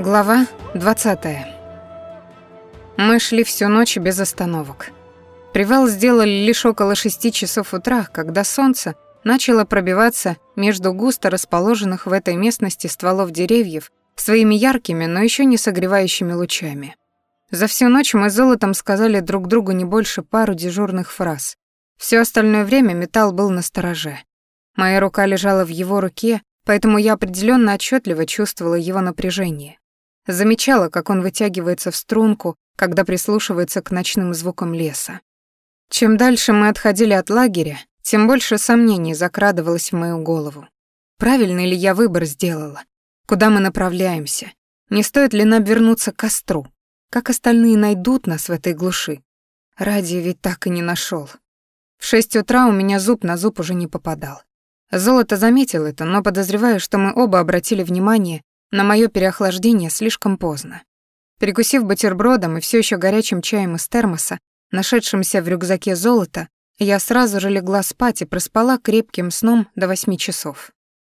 Глава 20. Мы шли всю ночь без остановок. Привал сделали лишь около шести часов утра, когда солнце начало пробиваться между густо расположенных в этой местности стволов деревьев своими яркими, но еще не согревающими лучами. За всю ночь мы с Золотом сказали друг другу не больше пару дежурных фраз. Все остальное время металл был на стороже. Моя рука лежала в его руке, поэтому я определенно отчетливо чувствовала его напряжение. Замечала, как он вытягивается в струнку, когда прислушивается к ночным звукам леса. Чем дальше мы отходили от лагеря, тем больше сомнений закрадывалось в мою голову. Правильный ли я выбор сделала? Куда мы направляемся? Не стоит ли нам вернуться к костру? Как остальные найдут нас в этой глуши? Ради ведь так и не нашел. В шесть утра у меня зуб на зуб уже не попадал. Золото заметил это, но подозреваю, что мы оба обратили внимание на моё переохлаждение слишком поздно. Перекусив бутербродом и всё ещё горячим чаем из термоса, нашедшимся в рюкзаке золота, я сразу же легла спать и проспала крепким сном до восьми часов.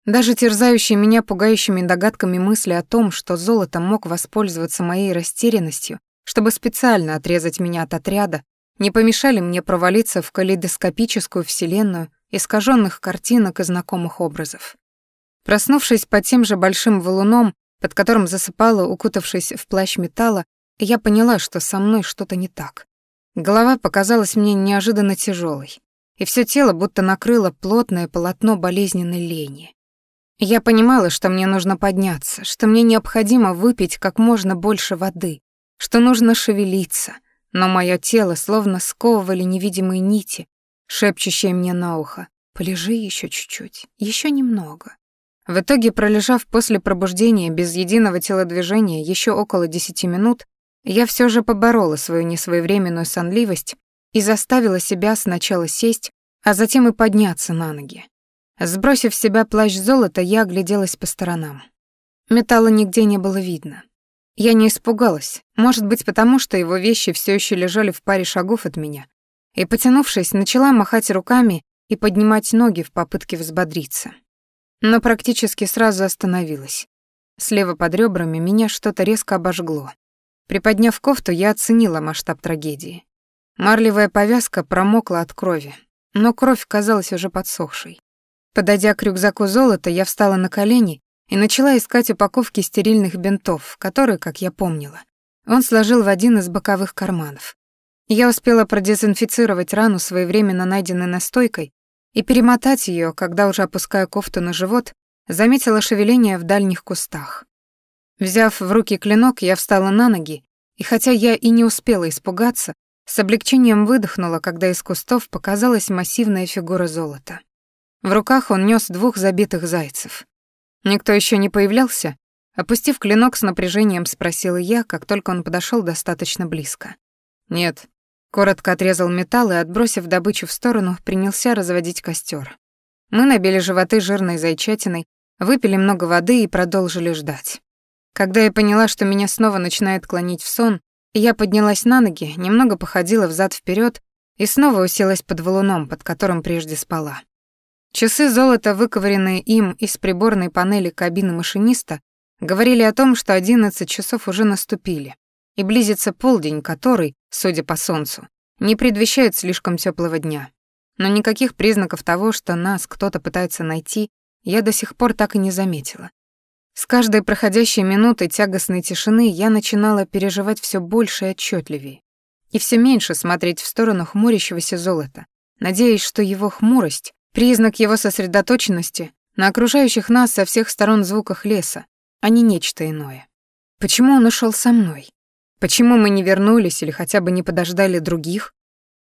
Даже терзающие меня пугающими догадками мысли о том, что золото мог воспользоваться моей растерянностью, чтобы специально отрезать меня от отряда, не помешали мне провалиться в калейдоскопическую вселенную искаженных картинок и знакомых образов. Проснувшись под тем же большим валуном, под которым засыпала, укутавшись в плащ металла, я поняла, что со мной что-то не так. Голова показалась мне неожиданно тяжелой, и все тело будто накрыло плотное полотно болезненной лени. Я понимала, что мне нужно подняться, что мне необходимо выпить как можно больше воды, что нужно шевелиться, но мое тело словно сковывали невидимые нити, шепчущие мне на ухо «Полежи еще чуть-чуть, еще немного». В итоге, пролежав после пробуждения без единого телодвижения еще около десяти минут, я все же поборола свою несвоевременную сонливость и заставила себя сначала сесть, а затем и подняться на ноги. Сбросив с себя плащ золота, я огляделась по сторонам. Металла нигде не было видно. Я не испугалась, может быть, потому что его вещи все еще лежали в паре шагов от меня, и, потянувшись, начала махать руками и поднимать ноги в попытке взбодриться но практически сразу остановилась. Слева под ребрами меня что-то резко обожгло. Приподняв кофту, я оценила масштаб трагедии. Марлевая повязка промокла от крови, но кровь казалась уже подсохшей. Подойдя к рюкзаку золота, я встала на колени и начала искать упаковки стерильных бинтов, которые, как я помнила, он сложил в один из боковых карманов. Я успела продезинфицировать рану своевременно найденной настойкой и перемотать ее, когда уже опуская кофту на живот, заметила шевеление в дальних кустах. Взяв в руки клинок, я встала на ноги, и хотя я и не успела испугаться, с облегчением выдохнула, когда из кустов показалась массивная фигура золота. В руках он нес двух забитых зайцев. Никто еще не появлялся? Опустив клинок с напряжением, спросила я, как только он подошел достаточно близко. «Нет», Коротко отрезал металл и, отбросив добычу в сторону, принялся разводить костер. Мы набили животы жирной зайчатиной, выпили много воды и продолжили ждать. Когда я поняла, что меня снова начинает клонить в сон, я поднялась на ноги, немного походила взад вперед и снова уселась под валуном, под которым прежде спала. Часы золота, выковыренные им из приборной панели кабины машиниста, говорили о том, что 11 часов уже наступили, и близится полдень, который, судя по солнцу, не предвещает слишком теплого дня. Но никаких признаков того, что нас кто-то пытается найти, я до сих пор так и не заметила. С каждой проходящей минутой тягостной тишины я начинала переживать все больше и отчетливее, и все меньше смотреть в сторону хмурящегося золота, надеясь, что его хмурость — признак его сосредоточенности на окружающих нас со всех сторон звуках леса, а не нечто иное. Почему он ушел со мной? Почему мы не вернулись или хотя бы не подождали других?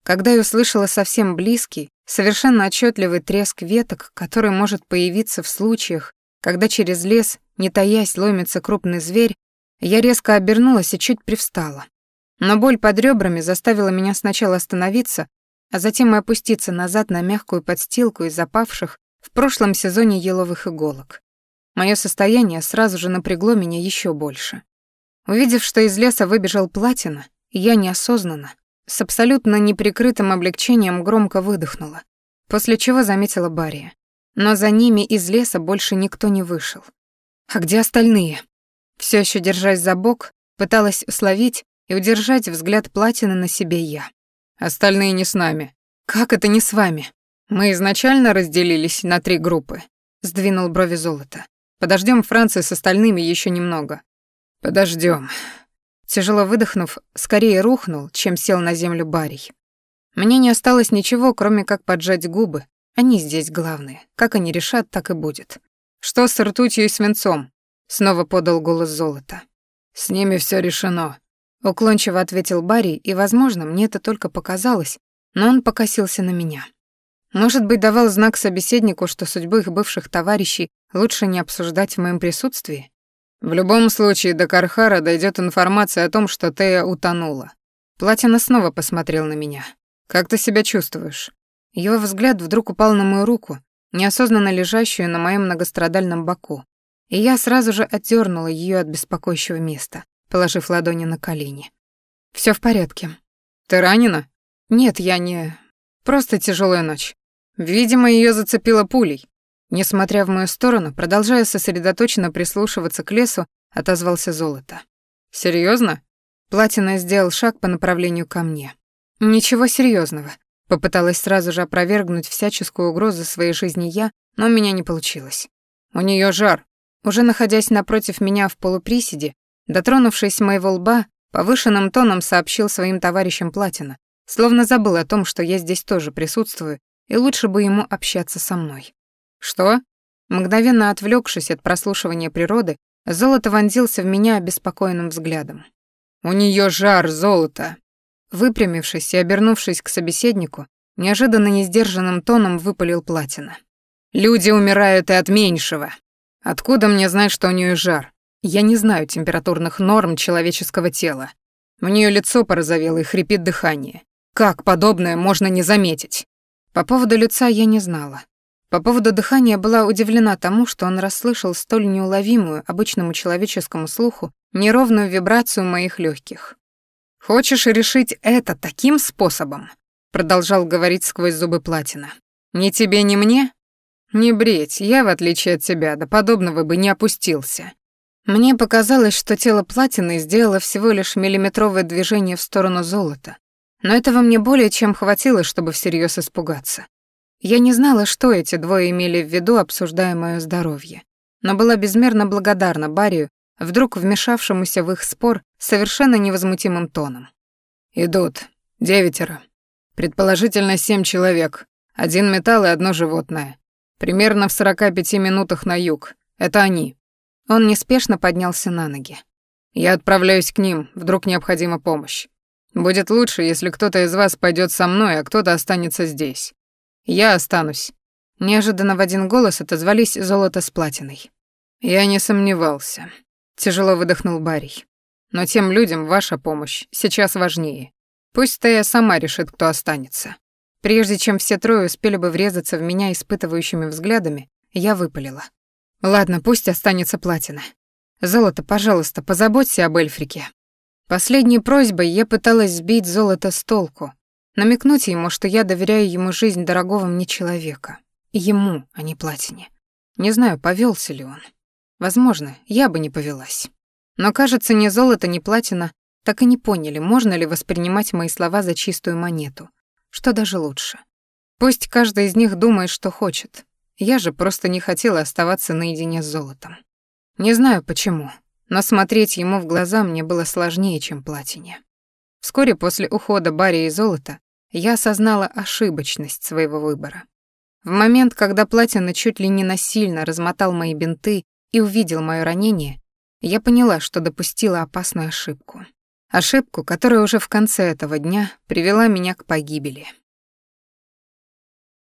Когда я услышала совсем близкий, совершенно отчетливый треск веток, который может появиться в случаях, когда через лес, не таясь, ломится крупный зверь, я резко обернулась и чуть привстала. Но боль под ребрами заставила меня сначала остановиться, а затем и опуститься назад на мягкую подстилку из запавших в прошлом сезоне еловых иголок. Мое состояние сразу же напрягло меня еще больше. Увидев, что из леса выбежал Платина, я неосознанно, с абсолютно неприкрытым облегчением громко выдохнула, после чего заметила Бария. Но за ними из леса больше никто не вышел. А где остальные? Все еще держась за бок, пыталась словить и удержать взгляд платины на себе я. Остальные не с нами. Как это не с вами? Мы изначально разделились на три группы. Сдвинул брови золото. Подождем Франции с остальными еще немного. Подождем. Тяжело выдохнув, скорее рухнул, чем сел на землю Барий. Мне не осталось ничего, кроме как поджать губы. Они здесь главные. Как они решат, так и будет. Что с ртутью и свинцом? Снова подал голос золота. С ними все решено. Уклончиво ответил Барри, и, возможно, мне это только показалось, но он покосился на меня. Может быть, давал знак собеседнику, что судьбу их бывших товарищей лучше не обсуждать в моем присутствии? В любом случае до Кархара дойдет информация о том, что Тея утонула. Платина снова посмотрел на меня. Как ты себя чувствуешь? Его взгляд вдруг упал на мою руку, неосознанно лежащую на моем многострадальном боку, и я сразу же отдернула ее от беспокоящего места положив ладони на колени. Все в порядке. Ты ранена? Нет, я не... Просто тяжелая ночь. Видимо, ее зацепило пулей. Несмотря в мою сторону, продолжая сосредоточенно прислушиваться к лесу, отозвался золото. Серьезно? Платина сделал шаг по направлению ко мне. Ничего серьезного. Попыталась сразу же опровергнуть всяческую угрозу своей жизни я, но у меня не получилось. У нее жар. Уже находясь напротив меня в полуприседе, Дотронувшись моего лба, повышенным тоном сообщил своим товарищам Платина, словно забыл о том, что я здесь тоже присутствую, и лучше бы ему общаться со мной. «Что?» Мгновенно отвлекшись от прослушивания природы, золото вонзился в меня обеспокоенным взглядом. «У нее жар, золото!» Выпрямившись и обернувшись к собеседнику, неожиданно несдержанным тоном выпалил Платина. «Люди умирают и от меньшего. Откуда мне знать, что у нее жар? Я не знаю температурных норм человеческого тела. У нее лицо порозовело и хрипит дыхание. Как подобное можно не заметить? По поводу лица я не знала. По поводу дыхания была удивлена тому, что он расслышал столь неуловимую обычному человеческому слуху неровную вибрацию моих легких. «Хочешь решить это таким способом?» продолжал говорить сквозь зубы Платина. «Ни тебе, ни мне? Не бредь, я, в отличие от тебя, до подобного бы не опустился. Мне показалось, что тело платины сделало всего лишь миллиметровое движение в сторону золота, но этого мне более чем хватило, чтобы всерьез испугаться. Я не знала, что эти двое имели в виду, обсуждая мое здоровье, но была безмерно благодарна Барию, вдруг вмешавшемуся в их спор совершенно невозмутимым тоном. «Идут. Девятеро. Предположительно, семь человек. Один металл и одно животное. Примерно в 45 минутах на юг. Это они. Он неспешно поднялся на ноги. «Я отправляюсь к ним, вдруг необходима помощь. Будет лучше, если кто-то из вас пойдет со мной, а кто-то останется здесь. Я останусь». Неожиданно в один голос отозвались золото с платиной. «Я не сомневался», — тяжело выдохнул Барий. «Но тем людям ваша помощь сейчас важнее. Пусть Тея сама решит, кто останется». Прежде чем все трое успели бы врезаться в меня испытывающими взглядами, я выпалила. Ладно, пусть останется платина. Золото, пожалуйста, позаботься об Эльфрике. Последней просьбой я пыталась сбить золото с толку, намекнуть ему, что я доверяю ему жизнь дорогого мне человека. Ему, а не платине. Не знаю, повелся ли он. Возможно, я бы не повелась. Но, кажется, ни золото, ни платина так и не поняли, можно ли воспринимать мои слова за чистую монету. Что даже лучше. Пусть каждый из них думает, что хочет. Я же просто не хотела оставаться наедине с золотом. Не знаю почему, но смотреть ему в глаза мне было сложнее, чем платине. Вскоре после ухода Барри и золота я осознала ошибочность своего выбора. В момент, когда платина чуть ли не насильно размотал мои бинты и увидел моё ранение, я поняла, что допустила опасную ошибку. Ошибку, которая уже в конце этого дня привела меня к погибели.